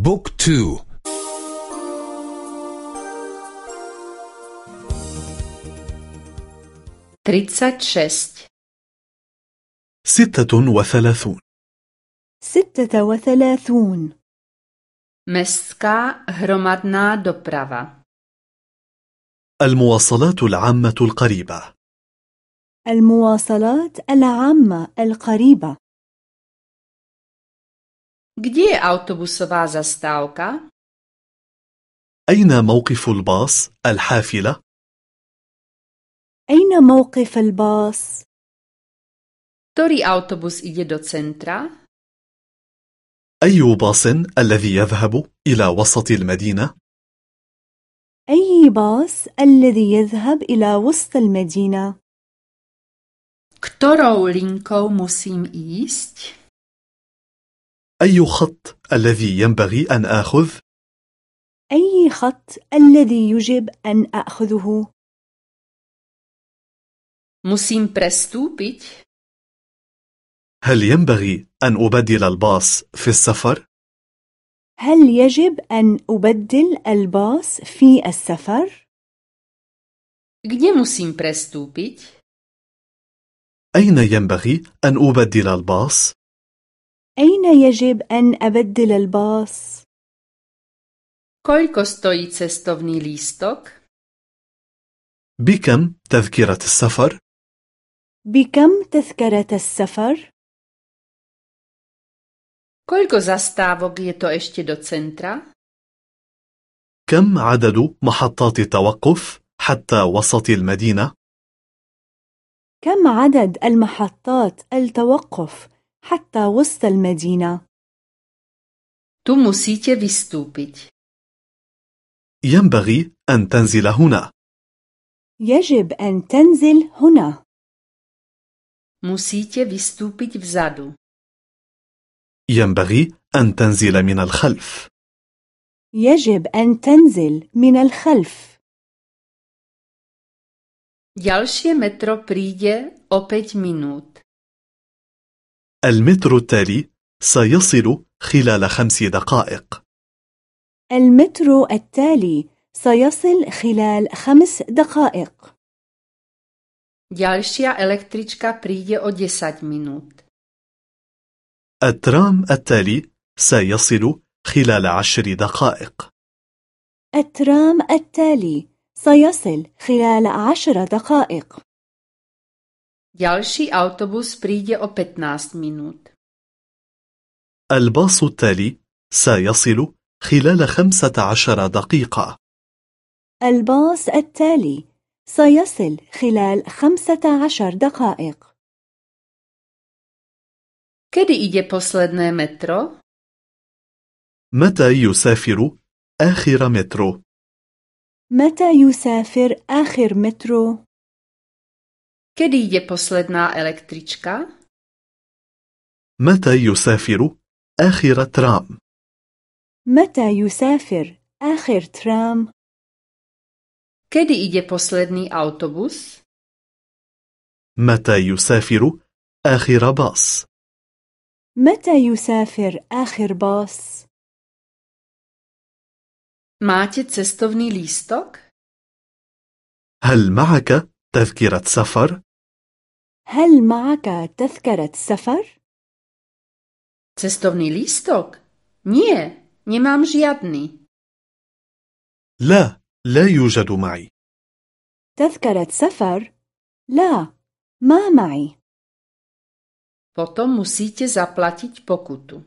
بوك تو. تريتسات شست ستة وثلاثون. ستة وثلاثون. Mestská hromadná doprava المواصلات العامة القريبة. المواصلات العامة القريبة. Kde je autobusová zastávka? أين موقف الباص الحافلة؟ أين موقف الباص؟ Ktorý autobus ide do centra? أي باص الذي يذهب إلى وسط المدينة؟ أي باص الذي يذهب إلى وسط المدينة؟ Ktorou linkou musím ísť? أي خط الذي ينبغي أن آخذ؟ أي خط الذي يجب أن أخذه؟ Musím prestúpiť? هل ينبغي أن أبدل الباص في السفر؟ هل يجب أن أبدل الباص في السفر؟ Musím? أين ينبغي أن أبدل الباص؟ أين يجب أن أبدل الباص؟ Koľko stojí cestovný lístok? بكم تذكرة السفر؟ بكم تذكرة السفر؟ Koľko zastávok je to ešte do centra? كم عدد محطات التوقف حتى وسط المدينة؟ كم عدد المحطات التوقف حتى وسط المدينة؟ Tu musíte vystúpiť. ينبغي أن تنزل هنا يجب أن تنزل هنا Musíte vystúpiť vzadu. ينبغي أن تنزل من الخلف يجب أن تنزل من الخلف Ďalšie metro príde o 5 minút. المترو التالي سيصل خلال خمس دقائق. المترو التالي سيصل خلال خمس دقائق. Ďalšia električka príde o 10 minút. الترام التالي سيصل خلال عشر دقائق. الترام التالي سيصل خلال عشر دقائق. Ďalší autobus príde o 15 minút. الباص التالي سيصل خلال خمسة عشر دقيقة الباص التالي سيصل خلال خمسة عشر دقائق Kedy ide posledné metro? متى يسافر آخر مترو؟ متى يسافر آخر مترو؟ Kedy ide posledná električka? متى يسافر آخر ترام؟ متى يسافر آخر ترام؟ Kedy ide posledný autobus? متى يسافر آخر باص؟ متى يسافر آخر باص؟ Máte cestovný lístok? هل معك تذكرة سفر؟ هل معك تذكرة سفر؟ Cestovný lístok? Nie, nemám žiadny. لا، لا يوجد معي تذكرة سفر؟ لا، ما معي Potom musíte zaplatiť pokutu.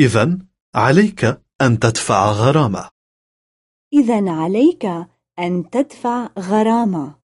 إذا عليك أن تدفع غرامة إذا عليك أن تدفع غرامة